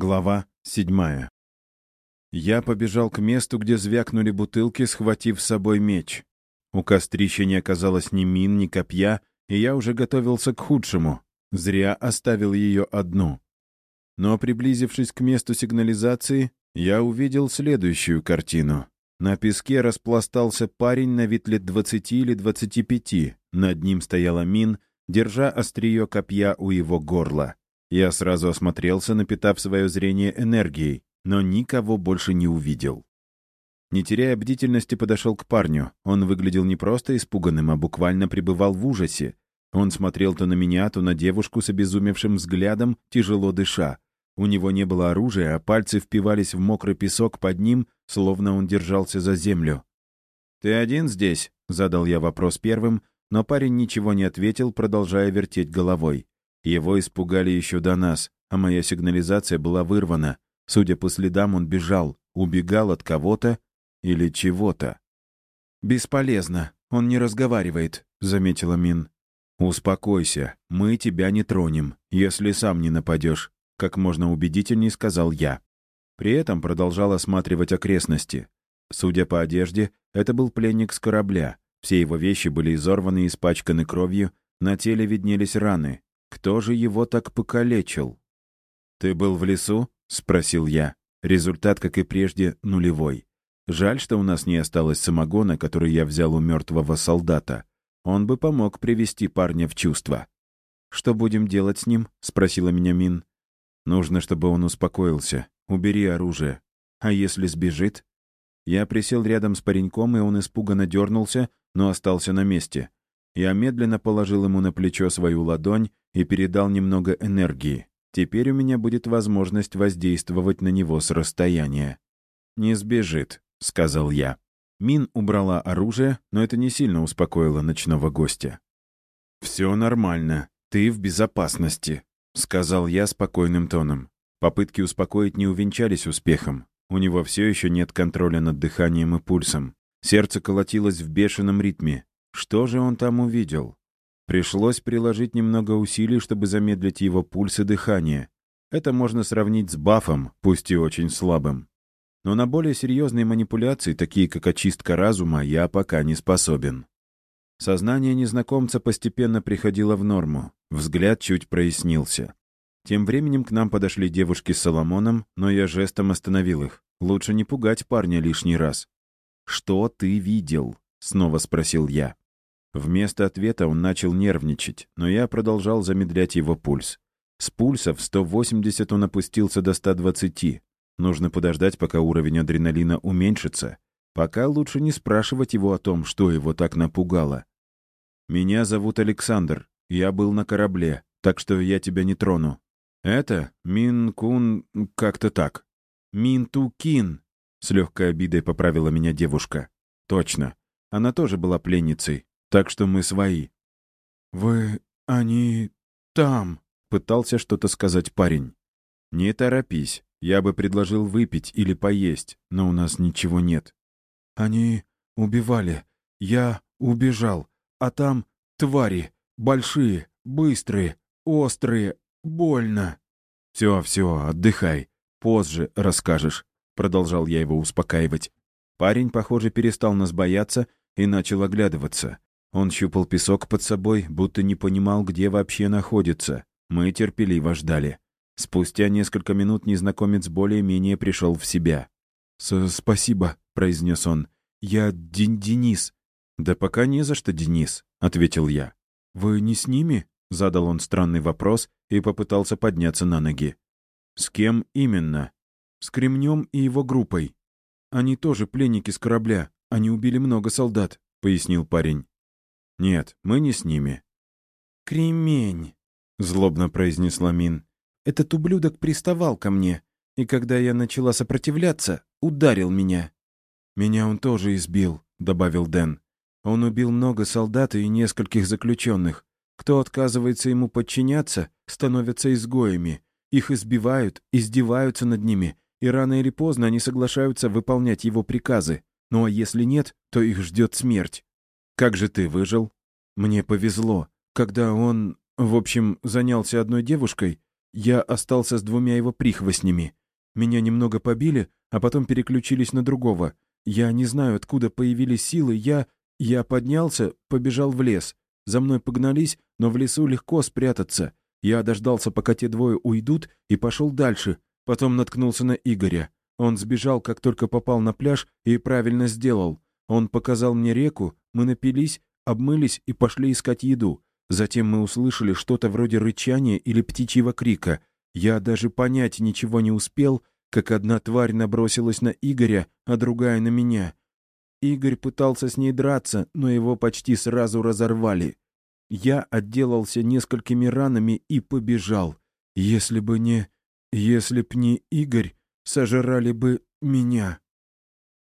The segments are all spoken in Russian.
Глава седьмая. Я побежал к месту, где звякнули бутылки, схватив с собой меч. У кострища не оказалось ни мин, ни копья, и я уже готовился к худшему. Зря оставил ее одну. Но, приблизившись к месту сигнализации, я увидел следующую картину. На песке распластался парень на вид лет двадцати или двадцати пяти. Над ним стояла мин, держа острие копья у его горла. Я сразу осмотрелся, напитав свое зрение энергией, но никого больше не увидел. Не теряя бдительности, подошел к парню. Он выглядел не просто испуганным, а буквально пребывал в ужасе. Он смотрел то на меня, то на девушку с обезумевшим взглядом, тяжело дыша. У него не было оружия, а пальцы впивались в мокрый песок под ним, словно он держался за землю. «Ты один здесь?» — задал я вопрос первым, но парень ничего не ответил, продолжая вертеть головой. Его испугали еще до нас, а моя сигнализация была вырвана. Судя по следам, он бежал, убегал от кого-то или чего-то. «Бесполезно, он не разговаривает», — заметила Мин. «Успокойся, мы тебя не тронем, если сам не нападешь», — как можно убедительней сказал я. При этом продолжал осматривать окрестности. Судя по одежде, это был пленник с корабля. Все его вещи были изорваны и испачканы кровью, на теле виднелись раны, кто же его так покалечил? «Ты был в лесу?» — спросил я. Результат, как и прежде, нулевой. Жаль, что у нас не осталось самогона, который я взял у мертвого солдата. Он бы помог привести парня в чувство. «Что будем делать с ним?» — спросила меня Мин. «Нужно, чтобы он успокоился. Убери оружие. А если сбежит?» Я присел рядом с пареньком, и он испуганно дернулся, но остался на месте. Я медленно положил ему на плечо свою ладонь и передал немного энергии. Теперь у меня будет возможность воздействовать на него с расстояния. «Не сбежит», — сказал я. Мин убрала оружие, но это не сильно успокоило ночного гостя. «Все нормально, ты в безопасности», — сказал я спокойным тоном. Попытки успокоить не увенчались успехом. У него все еще нет контроля над дыханием и пульсом. Сердце колотилось в бешеном ритме. Что же он там увидел? Пришлось приложить немного усилий, чтобы замедлить его пульс и дыхание. Это можно сравнить с бафом, пусть и очень слабым. Но на более серьезные манипуляции, такие как очистка разума, я пока не способен. Сознание незнакомца постепенно приходило в норму. Взгляд чуть прояснился. Тем временем к нам подошли девушки с Соломоном, но я жестом остановил их. Лучше не пугать парня лишний раз. «Что ты видел?» — снова спросил я. Вместо ответа он начал нервничать, но я продолжал замедлять его пульс. С пульса в 180 он опустился до 120. Нужно подождать, пока уровень адреналина уменьшится. Пока лучше не спрашивать его о том, что его так напугало. «Меня зовут Александр. Я был на корабле, так что я тебя не трону. Это Мин Кун... как-то так. Мин Ту Кин», — с легкой обидой поправила меня девушка. «Точно. Она тоже была пленницей, так что мы свои». «Вы... они... там...» — пытался что-то сказать парень. «Не торопись. Я бы предложил выпить или поесть, но у нас ничего нет». «Они убивали. Я убежал. А там твари. Большие, быстрые, острые. Больно». «Все, все, отдыхай. Позже расскажешь», — продолжал я его успокаивать. Парень, похоже, перестал нас бояться и начал оглядываться. Он щупал песок под собой, будто не понимал, где вообще находится. Мы терпеливо ждали. Спустя несколько минут незнакомец более-менее пришел в себя. «Спасибо», — произнес он. «Я Ден Денис». «Да пока не за что, Денис», — ответил я. «Вы не с ними?» — задал он странный вопрос и попытался подняться на ноги. «С кем именно?» «С Кремнем и его группой. Они тоже пленники с корабля. Они убили много солдат», — пояснил парень. «Нет, мы не с ними». «Кремень», — злобно произнесла Мин. «Этот ублюдок приставал ко мне, и когда я начала сопротивляться, ударил меня». «Меня он тоже избил», — добавил Дэн. «Он убил много солдат и нескольких заключенных. Кто отказывается ему подчиняться, становятся изгоями. Их избивают, издеваются над ними, и рано или поздно они соглашаются выполнять его приказы. Ну а если нет, то их ждет смерть. Как же ты выжил? Мне повезло. Когда он, в общем, занялся одной девушкой, я остался с двумя его прихвостнями. Меня немного побили, а потом переключились на другого. Я не знаю, откуда появились силы, я... Я поднялся, побежал в лес. За мной погнались, но в лесу легко спрятаться. Я дождался, пока те двое уйдут, и пошел дальше. Потом наткнулся на Игоря. Он сбежал, как только попал на пляж, и правильно сделал. Он показал мне реку, мы напились, обмылись и пошли искать еду. Затем мы услышали что-то вроде рычания или птичьего крика. Я даже понять ничего не успел, как одна тварь набросилась на Игоря, а другая на меня. Игорь пытался с ней драться, но его почти сразу разорвали. Я отделался несколькими ранами и побежал. Если бы не... Если б не Игорь, сожрали бы меня.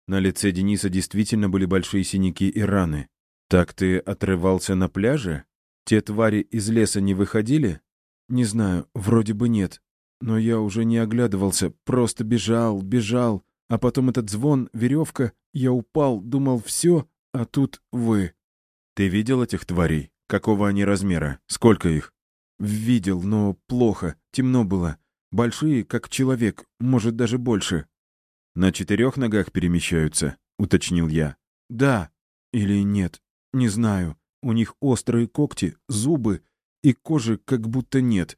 На лице Дениса действительно были большие синяки и раны. «Так ты отрывался на пляже? Те твари из леса не выходили?» «Не знаю, вроде бы нет. Но я уже не оглядывался, просто бежал, бежал. А потом этот звон, веревка, я упал, думал, все, а тут вы». «Ты видел этих тварей? Какого они размера? Сколько их?» «Видел, но плохо, темно было. Большие, как человек, может, даже больше». «На четырех ногах перемещаются», — уточнил я. «Да. Или нет. Не знаю. У них острые когти, зубы и кожи как будто нет.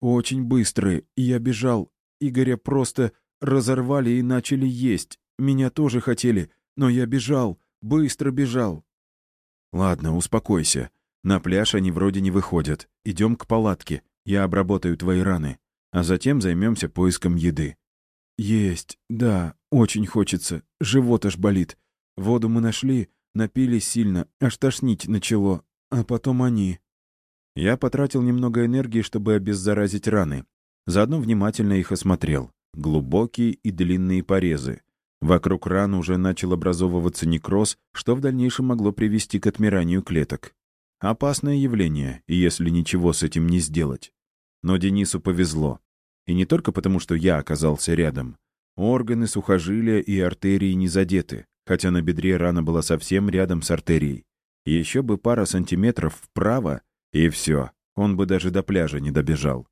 Очень быстрые, и я бежал. Игоря просто разорвали и начали есть. Меня тоже хотели, но я бежал, быстро бежал». «Ладно, успокойся. На пляж они вроде не выходят. Идем к палатке. Я обработаю твои раны. А затем займемся поиском еды. «Есть, да, очень хочется. Живот аж болит. Воду мы нашли, напились сильно, аж тошнить начало. А потом они...» Я потратил немного энергии, чтобы обеззаразить раны. Заодно внимательно их осмотрел. Глубокие и длинные порезы. Вокруг ран уже начал образовываться некроз, что в дальнейшем могло привести к отмиранию клеток. Опасное явление, если ничего с этим не сделать. Но Денису повезло. И не только потому, что я оказался рядом. Органы, сухожилия и артерии не задеты, хотя на бедре рана была совсем рядом с артерией. Еще бы пара сантиметров вправо, и все, он бы даже до пляжа не добежал.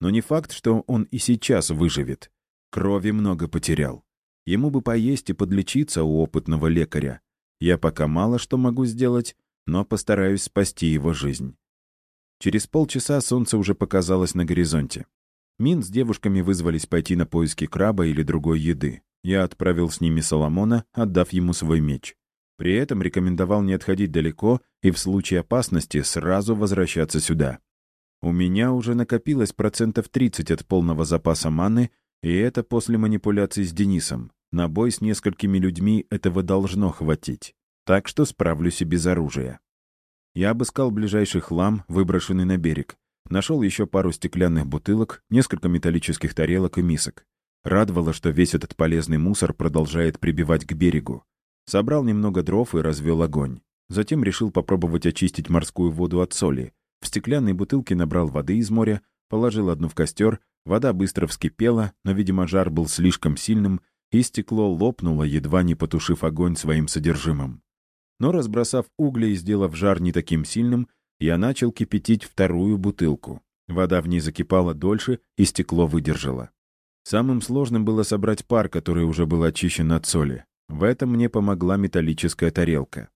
Но не факт, что он и сейчас выживет. Крови много потерял. Ему бы поесть и подлечиться у опытного лекаря. Я пока мало что могу сделать, но постараюсь спасти его жизнь. Через полчаса солнце уже показалось на горизонте. Мин с девушками вызвались пойти на поиски краба или другой еды. Я отправил с ними Соломона, отдав ему свой меч. При этом рекомендовал не отходить далеко и в случае опасности сразу возвращаться сюда. У меня уже накопилось процентов 30 от полного запаса маны, и это после манипуляций с Денисом. На бой с несколькими людьми этого должно хватить. Так что справлюсь и без оружия. Я обыскал ближайший хлам, выброшенный на берег. Нашел еще пару стеклянных бутылок, несколько металлических тарелок и мисок. Радовало, что весь этот полезный мусор продолжает прибивать к берегу. Собрал немного дров и развел огонь. Затем решил попробовать очистить морскую воду от соли. В стеклянной бутылке набрал воды из моря, положил одну в костер, вода быстро вскипела, но, видимо, жар был слишком сильным, и стекло лопнуло, едва не потушив огонь своим содержимым. Но, разбросав угли и сделав жар не таким сильным, я начал кипятить вторую бутылку. Вода в ней закипала дольше, и стекло выдержало. Самым сложным было собрать пар, который уже был очищен от соли. В этом мне помогла металлическая тарелка.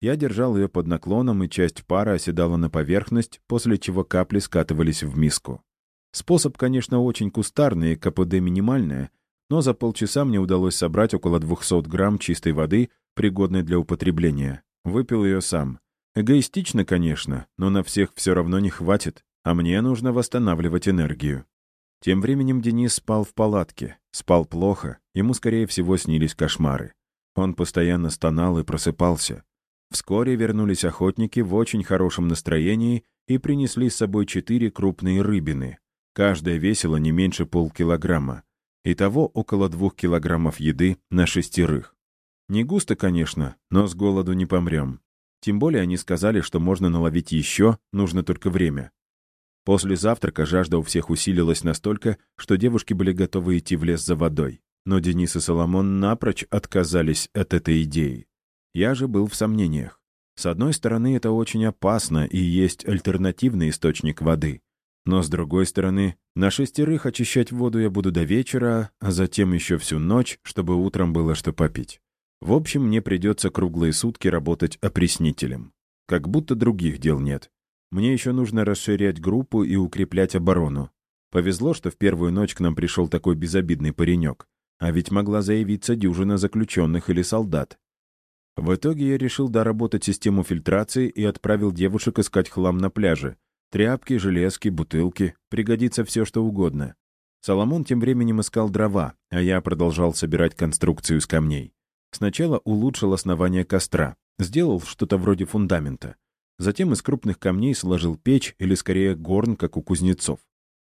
Я держал ее под наклоном, и часть пара оседала на поверхность, после чего капли скатывались в миску. Способ, конечно, очень кустарный и КПД минимальное, но за полчаса мне удалось собрать около 200 грамм чистой воды, пригодной для употребления. Выпил ее сам. Эгоистично, конечно, но на всех все равно не хватит, а мне нужно восстанавливать энергию. Тем временем Денис спал в палатке. Спал плохо, ему, скорее всего, снились кошмары. Он постоянно стонал и просыпался. Вскоре вернулись охотники в очень хорошем настроении и принесли с собой четыре крупные рыбины. Каждая весила не меньше полкилограмма. Итого около двух килограммов еды на шестерых. Не густо, конечно, но с голоду не помрем. Тем более они сказали, что можно наловить еще, нужно только время. После завтрака жажда у всех усилилась настолько, что девушки были готовы идти в лес за водой. Но Денис и Соломон напрочь отказались от этой идеи. Я же был в сомнениях. С одной стороны, это очень опасно, и есть альтернативный источник воды. Но, с другой стороны, на шестерых очищать воду я буду до вечера, а затем еще всю ночь, чтобы утром было что попить. В общем, мне придется круглые сутки работать опреснителем. Как будто других дел нет. Мне еще нужно расширять группу и укреплять оборону. Повезло, что в первую ночь к нам пришел такой безобидный паренек. А ведь могла заявиться дюжина заключенных или солдат. В итоге я решил доработать систему фильтрации и отправил девушек искать хлам на пляже, Тряпки, железки, бутылки. Пригодится все, что угодно. Соломон тем временем искал дрова, а я продолжал собирать конструкцию из камней. Сначала улучшил основание костра, сделал что-то вроде фундамента. Затем из крупных камней сложил печь или, скорее, горн, как у кузнецов.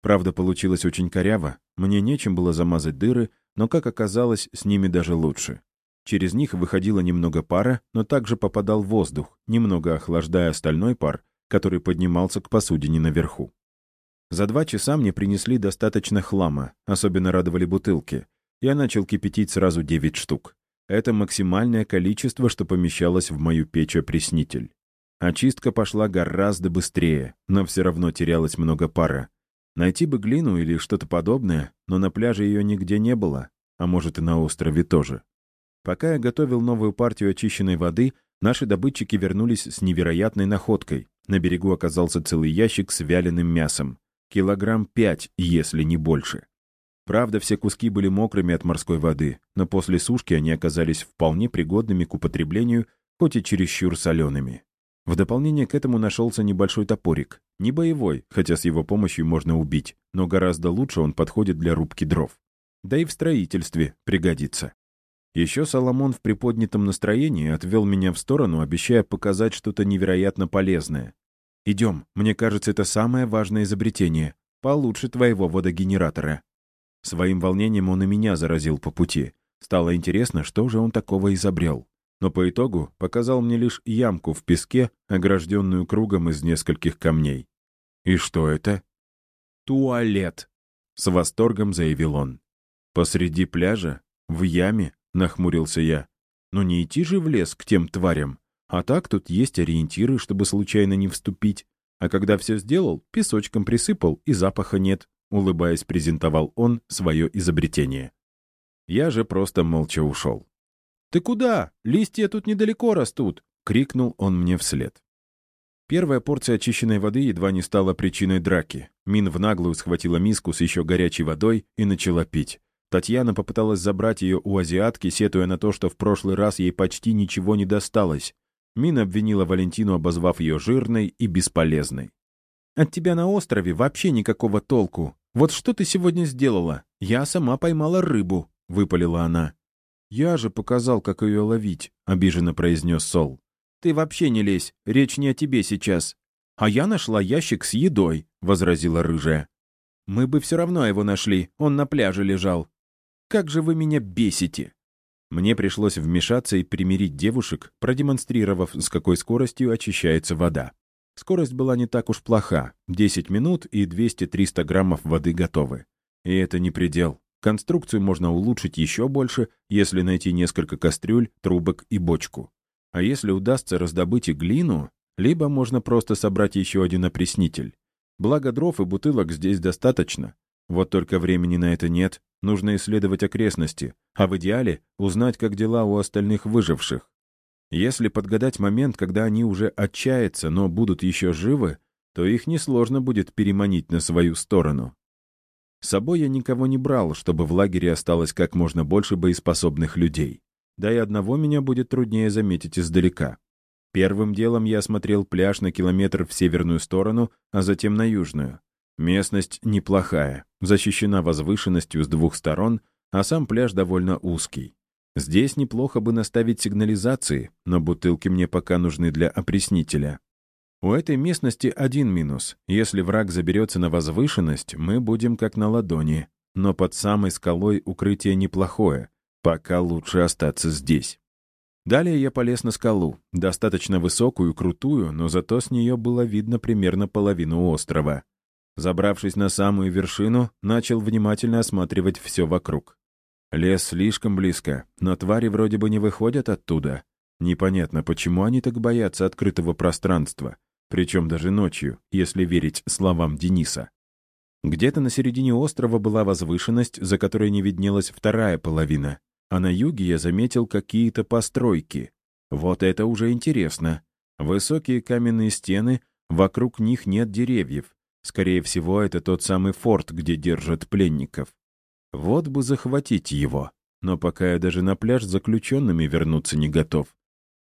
Правда, получилось очень коряво, мне нечем было замазать дыры, но, как оказалось, с ними даже лучше. Через них выходило немного пара, но также попадал воздух, немного охлаждая остальной пар, который поднимался к посудине наверху. За два часа мне принесли достаточно хлама, особенно радовали бутылки. Я начал кипятить сразу девять штук. Это максимальное количество, что помещалось в мою печь-опреснитель. Очистка пошла гораздо быстрее, но все равно терялось много пара. Найти бы глину или что-то подобное, но на пляже ее нигде не было, а может и на острове тоже. Пока я готовил новую партию очищенной воды, наши добытчики вернулись с невероятной находкой. На берегу оказался целый ящик с вяленым мясом. Килограмм пять, если не больше. Правда, все куски были мокрыми от морской воды, но после сушки они оказались вполне пригодными к употреблению, хоть и чересчур солеными. В дополнение к этому нашелся небольшой топорик. Не боевой, хотя с его помощью можно убить, но гораздо лучше он подходит для рубки дров. Да и в строительстве пригодится. Еще Соломон в приподнятом настроении отвел меня в сторону, обещая показать что-то невероятно полезное. «Идем, мне кажется, это самое важное изобретение. Получше твоего водогенератора». Своим волнением он и меня заразил по пути. Стало интересно, что же он такого изобрел. Но по итогу показал мне лишь ямку в песке, огражденную кругом из нескольких камней. «И что это?» «Туалет», — с восторгом заявил он. «Посреди пляжа? В яме? нахмурился я. «Но не идти же в лес к тем тварям. А так тут есть ориентиры, чтобы случайно не вступить. А когда все сделал, песочком присыпал, и запаха нет», — улыбаясь, презентовал он свое изобретение. Я же просто молча ушел. «Ты куда? Листья тут недалеко растут!» — крикнул он мне вслед. Первая порция очищенной воды едва не стала причиной драки. Мин в наглую схватила миску с еще горячей водой и начала пить. Татьяна попыталась забрать ее у азиатки, сетуя на то, что в прошлый раз ей почти ничего не досталось. Мина обвинила Валентину, обозвав ее жирной и бесполезной. «От тебя на острове вообще никакого толку. Вот что ты сегодня сделала? Я сама поймала рыбу», — выпалила она. «Я же показал, как ее ловить», — обиженно произнес Сол. «Ты вообще не лезь, речь не о тебе сейчас». «А я нашла ящик с едой», — возразила рыжая. «Мы бы все равно его нашли, он на пляже лежал. Как же вы меня бесите!» Мне пришлось вмешаться и примирить девушек, продемонстрировав, с какой скоростью очищается вода. Скорость была не так уж плоха. 10 минут и 200-300 граммов воды готовы. И это не предел. Конструкцию можно улучшить еще больше, если найти несколько кастрюль, трубок и бочку. А если удастся раздобыть и глину, либо можно просто собрать еще один опреснитель. Благо дров и бутылок здесь достаточно. Вот только времени на это нет, Нужно исследовать окрестности, а в идеале узнать, как дела у остальных выживших. Если подгадать момент, когда они уже отчаятся, но будут еще живы, то их несложно будет переманить на свою сторону. С собой я никого не брал, чтобы в лагере осталось как можно больше боеспособных людей. Да и одного меня будет труднее заметить издалека. Первым делом я осмотрел пляж на километр в северную сторону, а затем на южную. Местность неплохая, защищена возвышенностью с двух сторон, а сам пляж довольно узкий. Здесь неплохо бы наставить сигнализации, но бутылки мне пока нужны для опреснителя. У этой местности один минус. Если враг заберется на возвышенность, мы будем как на ладони. Но под самой скалой укрытие неплохое. Пока лучше остаться здесь. Далее я полез на скалу, достаточно высокую, крутую, но зато с нее было видно примерно половину острова. Забравшись на самую вершину, начал внимательно осматривать все вокруг. Лес слишком близко, но твари вроде бы не выходят оттуда. Непонятно, почему они так боятся открытого пространства, причем даже ночью, если верить словам Дениса. Где-то на середине острова была возвышенность, за которой не виднелась вторая половина, а на юге я заметил какие-то постройки. Вот это уже интересно. Высокие каменные стены, вокруг них нет деревьев. Скорее всего, это тот самый форт, где держат пленников. Вот бы захватить его. Но пока я даже на пляж с заключенными вернуться не готов.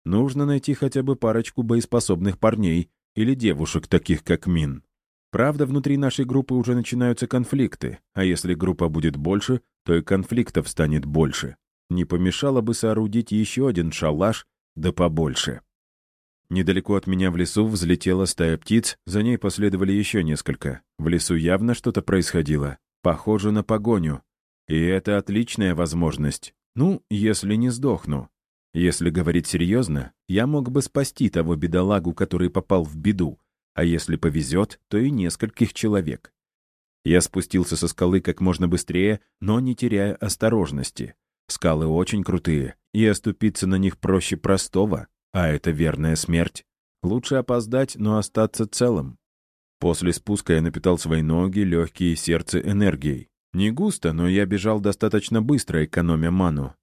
Нужно найти хотя бы парочку боеспособных парней или девушек, таких как Мин. Правда, внутри нашей группы уже начинаются конфликты, а если группа будет больше, то и конфликтов станет больше. Не помешало бы соорудить еще один шалаш, да побольше. Недалеко от меня в лесу взлетела стая птиц, за ней последовали еще несколько. В лесу явно что-то происходило. Похоже на погоню. И это отличная возможность. Ну, если не сдохну. Если говорить серьезно, я мог бы спасти того бедолагу, который попал в беду, а если повезет, то и нескольких человек. Я спустился со скалы как можно быстрее, но не теряя осторожности. Скалы очень крутые, и оступиться на них проще простого, а это верная смерть. Лучше опоздать, но остаться целым. После спуска я напитал свои ноги, легкие и сердце энергией. Не густо, но я бежал достаточно быстро, экономя ману.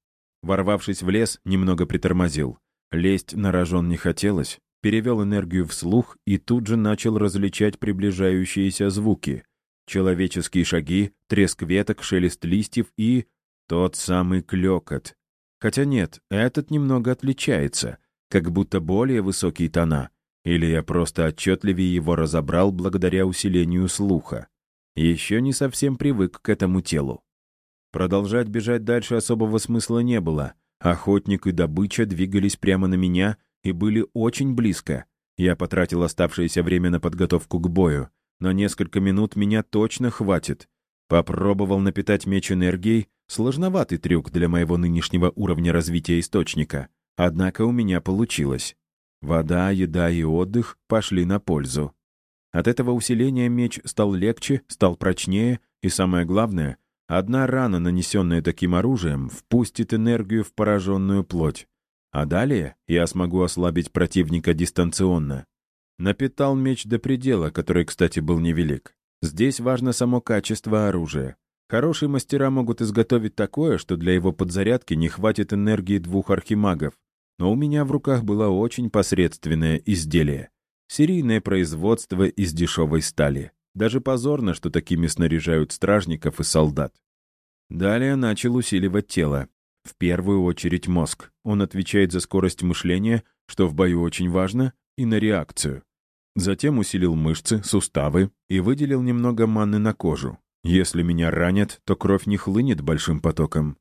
Ворвавшись в лес, немного притормозил. Лезть на рожон не хотелось. Перевел энергию вслух и тут же начал различать приближающиеся звуки. Человеческие шаги, треск веток, шелест листьев и... Тот самый клёкот. Хотя нет, этот немного отличается, как будто более высокие тона. Или я просто отчетливее его разобрал благодаря усилению слуха. Еще не совсем привык к этому телу. Продолжать бежать дальше особого смысла не было. Охотник и добыча двигались прямо на меня и были очень близко. Я потратил оставшееся время на подготовку к бою, но несколько минут меня точно хватит. Попробовал напитать меч энергией, сложноватый трюк для моего нынешнего уровня развития источника. Однако у меня получилось. Вода, еда и отдых пошли на пользу. От этого усиления меч стал легче, стал прочнее, и самое главное, Одна рана, нанесенная таким оружием, впустит энергию в пораженную плоть. А далее я смогу ослабить противника дистанционно. Напитал меч до предела, который, кстати, был невелик. Здесь важно само качество оружия. Хорошие мастера могут изготовить такое, что для его подзарядки не хватит энергии двух архимагов. Но у меня в руках было очень посредственное изделие. Серийное производство из дешевой стали. Даже позорно, что такими снаряжают стражников и солдат. Далее начал усиливать тело. В первую очередь мозг. Он отвечает за скорость мышления, что в бою очень важно, и на реакцию. Затем усилил мышцы, суставы и выделил немного маны на кожу. Если меня ранят, то кровь не хлынет большим потоком.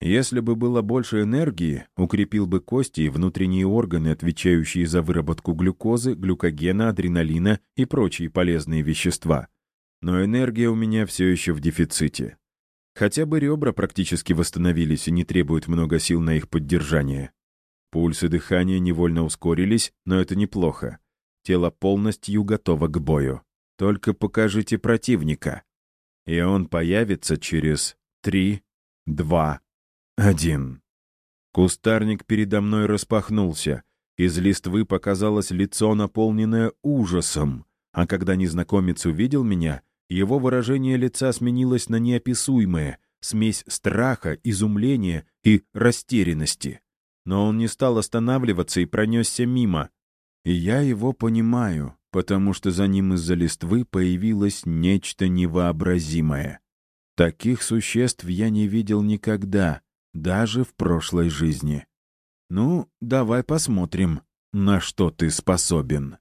Если бы было больше энергии, укрепил бы кости и внутренние органы, отвечающие за выработку глюкозы, глюкогена, адреналина и прочие полезные вещества. Но энергия у меня все еще в дефиците. Хотя бы ребра практически восстановились и не требуют много сил на их поддержание. Пульс и дыхание невольно ускорились, но это неплохо. Тело полностью готово к бою. Только покажите противника. И он появится через три, два, один. Кустарник передо мной распахнулся. Из листвы показалось лицо, наполненное ужасом. А когда незнакомец увидел меня, его выражение лица сменилось на неописуемое, смесь страха, изумления и растерянности. Но он не стал останавливаться и пронесся мимо. И я его понимаю, потому что за ним из-за листвы появилось нечто невообразимое. Таких существ я не видел никогда, даже в прошлой жизни. Ну, давай посмотрим, на что ты способен.